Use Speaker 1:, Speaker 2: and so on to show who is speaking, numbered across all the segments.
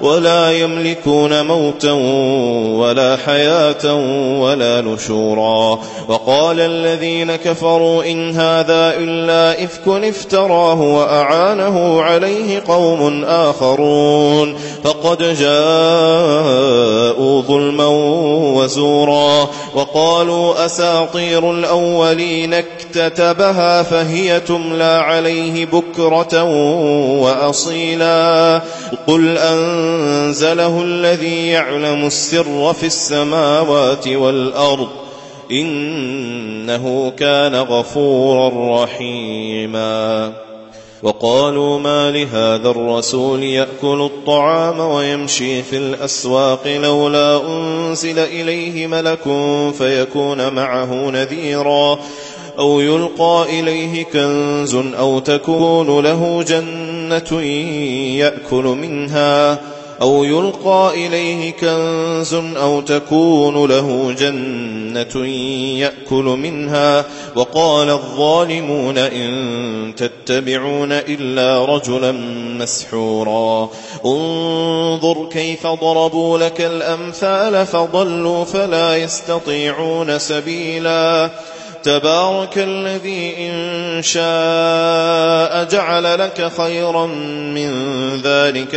Speaker 1: ولا يملكون موتا ولا حياة ولا نشورا. وقال الذين كفروا إن هذا إلا إفك افتراه وأعانه عليه قوم آخرون. فقد جاءوا ظلما وزورا. وقالوا أساطير الأولين اكتتبها فهي تملى عليه بكرة وأصيلا. قل أنزله الذي يعلم السر في السماوات والأرض إنه كان غفورا رحيما. وقالوا ما لهذا الرسول يأكل الطعام ويمشي في الأسواق لولا أنزل إليه ملك فيكون معه نذيرا أو يلقى إليه كنز أو تكون له جنة يأكل منها أو يلقى إليه كنز أو تكون له جنة يأكل منها وقال الظالمون إن تتبعون إلا رجلا مسحورا. انظر كيف ضربوا لك الأمثال فضلوا فلا يستطيعون سبيلا. تبارك الذي إن شاء جعل لك خيرا من ذلك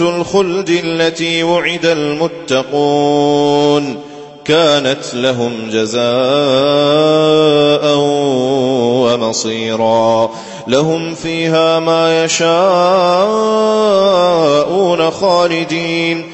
Speaker 1: الخلد التي وعد المتقون كانت لهم جزاء ومصيرا لهم فيها ما يشاءون خالدين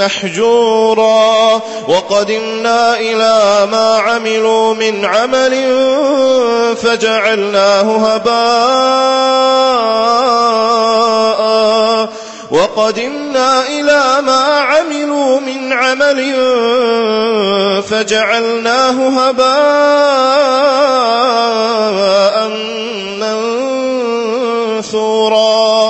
Speaker 1: محجورا. وقدمنا إلى ما عملوا من عمل فجعلناه هباء. وقدمنا إلى ما عملوا من عمل فجعلناه هباء منثورا.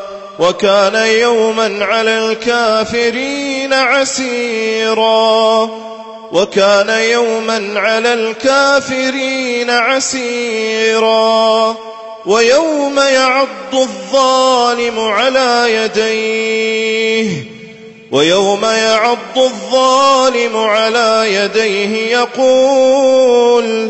Speaker 1: وكان يوما على الكافرين عسيرا. وكان يوما على الكافرين عسيرا. ويوم يعض الظالم على يديه. ويوم يعض الظالم على يديه يقول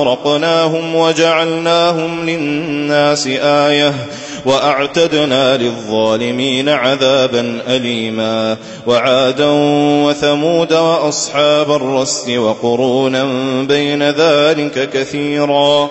Speaker 1: أغرقناهم وجعلناهم للناس آية وأعتدنا للظالمين عذابا أليما وعادا وثمود وأصحاب الرس وقرونا بين ذلك كثيرا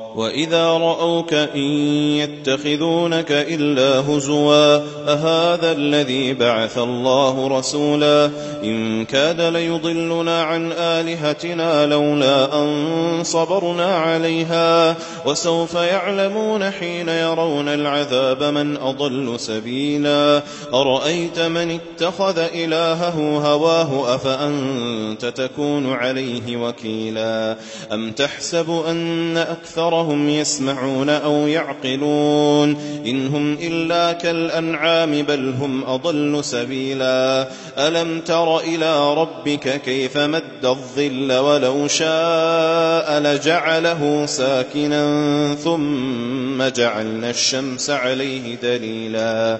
Speaker 1: وإذا رأوك إن يتخذونك إلا هزوا أهذا الذي بعث الله رسولا إن كاد ليضلنا عن آلهتنا لولا أن صبرنا عليها وسوف يعلمون حين يرون العذاب من أضل سبيلا أرأيت من اتخذ إلهه هواه أفأنت تكون عليه وكيلا أم تحسب أن أكثرهم يسمعون أو يعقلون إن هم إلا كالأنعام بل هم أضل سبيلا ألم تر إلى ربك كيف مد الظل ولو شاء لجعله ساكنا ثم جعلنا الشمس عليه دليلا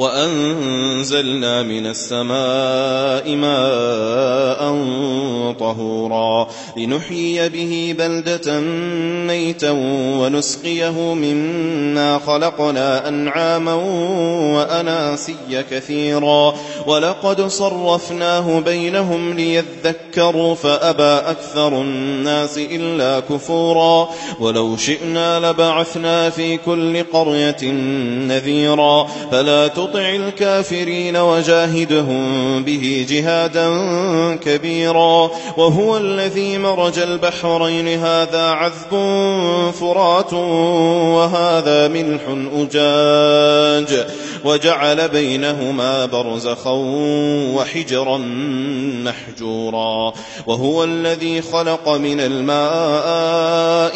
Speaker 1: وأنزلنا من السماء ماء طهورا لنحيي به بلدة ميتا ونسقيه مما خلقنا أنعاما وأناسيا كثيرا. ولقد صرفناه بينهم ليذكروا فأبى أكثر الناس إلا كفورا. ولو شئنا لبعثنا في كل قرية نذيرا. فلا تطع الكافرين وجاهدهم به جهادا كبيرا وهو الذي مرج البحرين. هذا عذب فرات وهذا ملح أجاج وجعل بينهما برزخا وحجرا محجورا وهو الذي خلق من الماء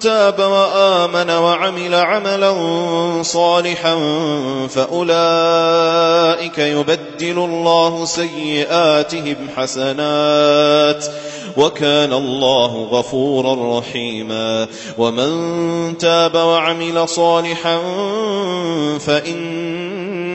Speaker 1: تاب وآمن وعمل عملا صالحا فأولئك يبدل الله سيئاتهم حسنات وكان الله غفورا رحيما ومن تاب وعمل صالحا فإن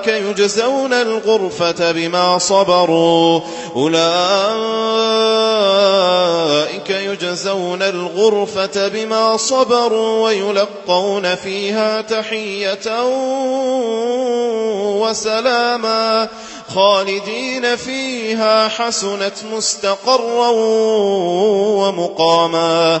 Speaker 1: أولئك يجزون الغرفة بما صبروا. أولئك يجزون الغرفة بما صبروا ويلقون فيها تحية وسلاما خالدين فيها حسنت مستقرا ومقاما.